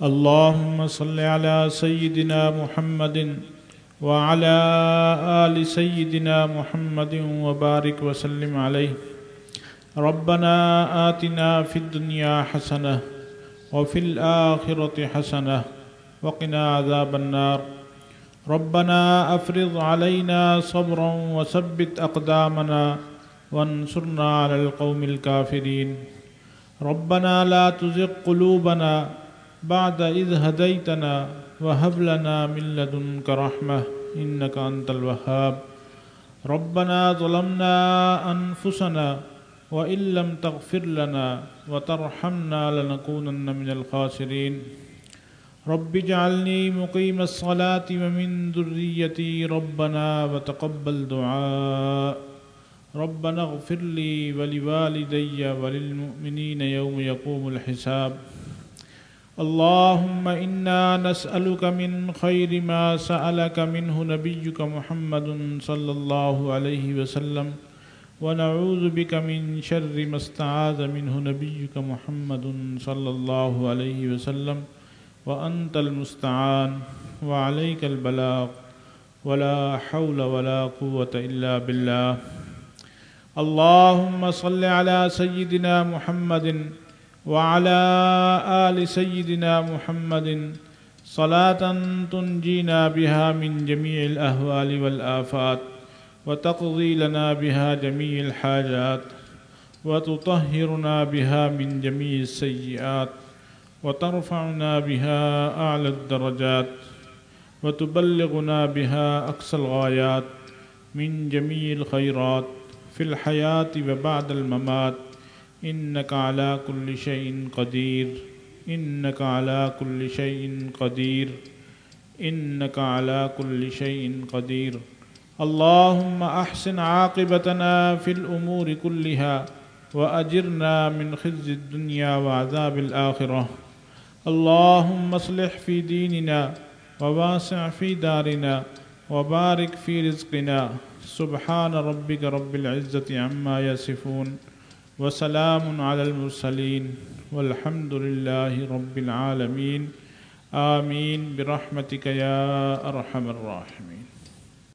اللهم صل على سيدنا محمد وعلى آل سيدنا محمد وبارك وسلم عليه. ربنا آتنا في الدنيا حسنة وفي الآخرة حسنة وقنا عذاب النار. ربنا أفرض علينا صبرا وثبت أقدامنا وانصرنا على القوم الكافرين. ربنا لا تزغ قلوبنا بعد إذ هديتنا وهب لنا من لدنك رحمة إنك أنت الوهاب. ربنا ظلمنا أنفسنا وإن لم تغفر لنا وترحمنا لنكونن من الخاسرين. رب اجعلني مقيم الصلاة ومن ذريتي ربنا وتقبل دعاء. ربنا اغفر لي ولوالدي وللمؤمنين يوم يقوم الحساب. اللهم انا نسالك من خير ما سالك منه نبيك محمد صلى الله عليه وسلم، ونعوذ بك من شر ما استعاذ منه نبيك محمد صلى الله عليه وسلم وانت المستعان، وعليك البلاغ، ولا حول ولا قوه الا بالله. اللهم صل على سيدنا محمد وعلى آل سيدنا محمد صلاة تنجينا بها من جميع الأهوال والآفات وتقضي لنا بها جميع الحاجات وتطهرنا بها من جميع السيئات وترفعنا بها أعلى الدرجات وتبلغنا بها أقصى الغايات من جميع الخيرات في الحياة وبعد الممات. إنك على كل شيء قدير. إنك على كل شيء قدير. إنك على كل شيء قدير. اللهم أحسن عاقبتنا في الأمور كلها وأجرنا من خزي الدنيا وعذاب الآخرة. اللهم اصلح في ديننا وواسع في دارنا وبارك في رزقنا. سبحان ربك رب العزة عما يصفون. وسلام على المرسلين والحمد لله رب العالمين. آمين. برحمتك يا أرحم الراحمين.